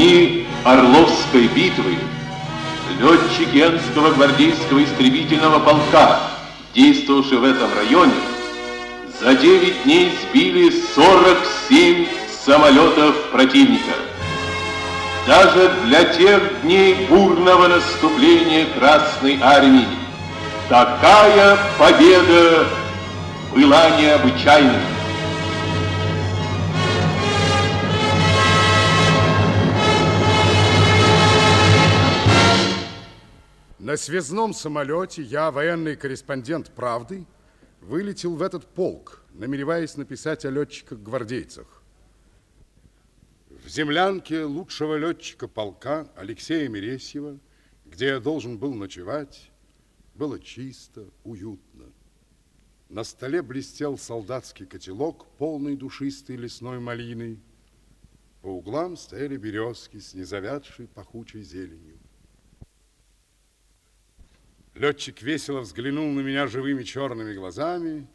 дни Орловской битвы летчик Генского гвардейского истребительного полка, действовавший в этом районе, за 9 дней сбили 47 самолетов противника. Даже для тех дней бурного наступления Красной Армии такая победа была необычайной. На связном самолете я, военный корреспондент «Правды», вылетел в этот полк, намереваясь написать о летчиках-гвардейцах. В землянке лучшего летчика полка Алексея Мересьева, где я должен был ночевать, было чисто, уютно. На столе блестел солдатский котелок, полный душистой лесной малины. По углам стояли березки с незавядшей пахучей зеленью. Летчик весело взглянул на меня живыми черными глазами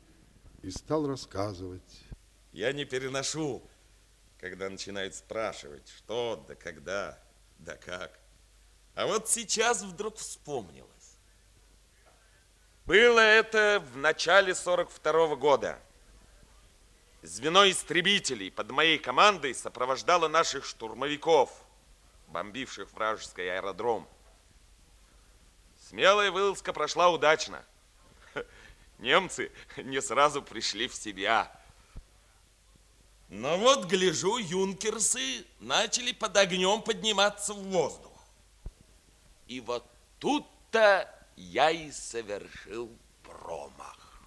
и стал рассказывать. Я не переношу, когда начинают спрашивать, что, да когда, да как. А вот сейчас вдруг вспомнилось. Было это в начале 42 -го года. Звено истребителей под моей командой сопровождало наших штурмовиков, бомбивших вражеский аэродром. Смелая вылазка прошла удачно. Немцы не сразу пришли в себя. Но вот, гляжу, юнкерсы начали под огнем подниматься в воздух. И вот тут-то я и совершил промах.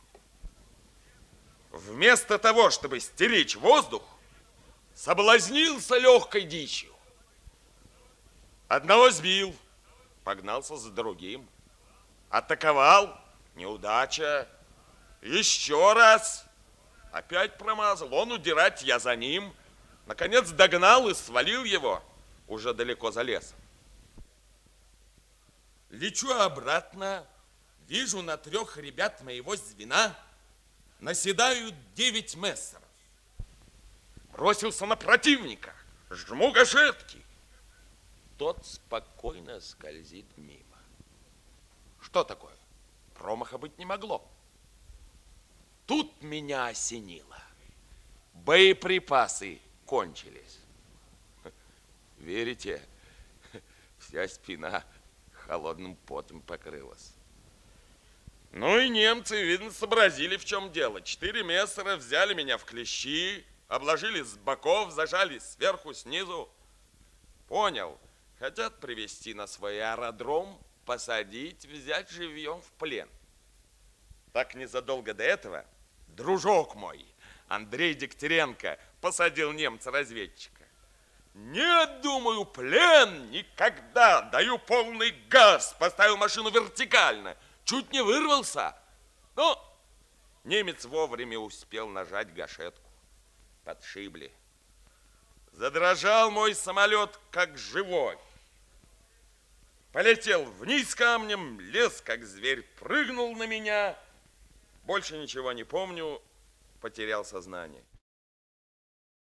Вместо того, чтобы стеречь воздух, соблазнился легкой дичью. Одного сбил – погнался за другим. Атаковал, неудача. Еще раз, опять промазал. Он удирать, я за ним. Наконец догнал и свалил его уже далеко за лесом. Лечу обратно, вижу на трех ребят моего звена наседают девять мессеров. Бросился на противника, жму гашетки тот спокойно скользит мимо. Что такое? Промаха быть не могло. Тут меня осенило. Боеприпасы кончились. Верите? Вся спина холодным потом покрылась. Ну и немцы, видно, сообразили, в чем дело. Четыре мессера взяли меня в клещи, обложили с боков, зажали сверху, снизу. Понял, Хотят привести на свой аэродром, посадить, взять живьем в плен. Так незадолго до этого дружок мой, Андрей Дегтяренко, посадил немца-разведчика. Не думаю, плен никогда. Даю полный газ, поставил машину вертикально. Чуть не вырвался. Но немец вовремя успел нажать гашетку. Подшибли. Задрожал мой самолет, как живой. Полетел вниз камнем, лез, как зверь, прыгнул на меня. Больше ничего не помню, потерял сознание.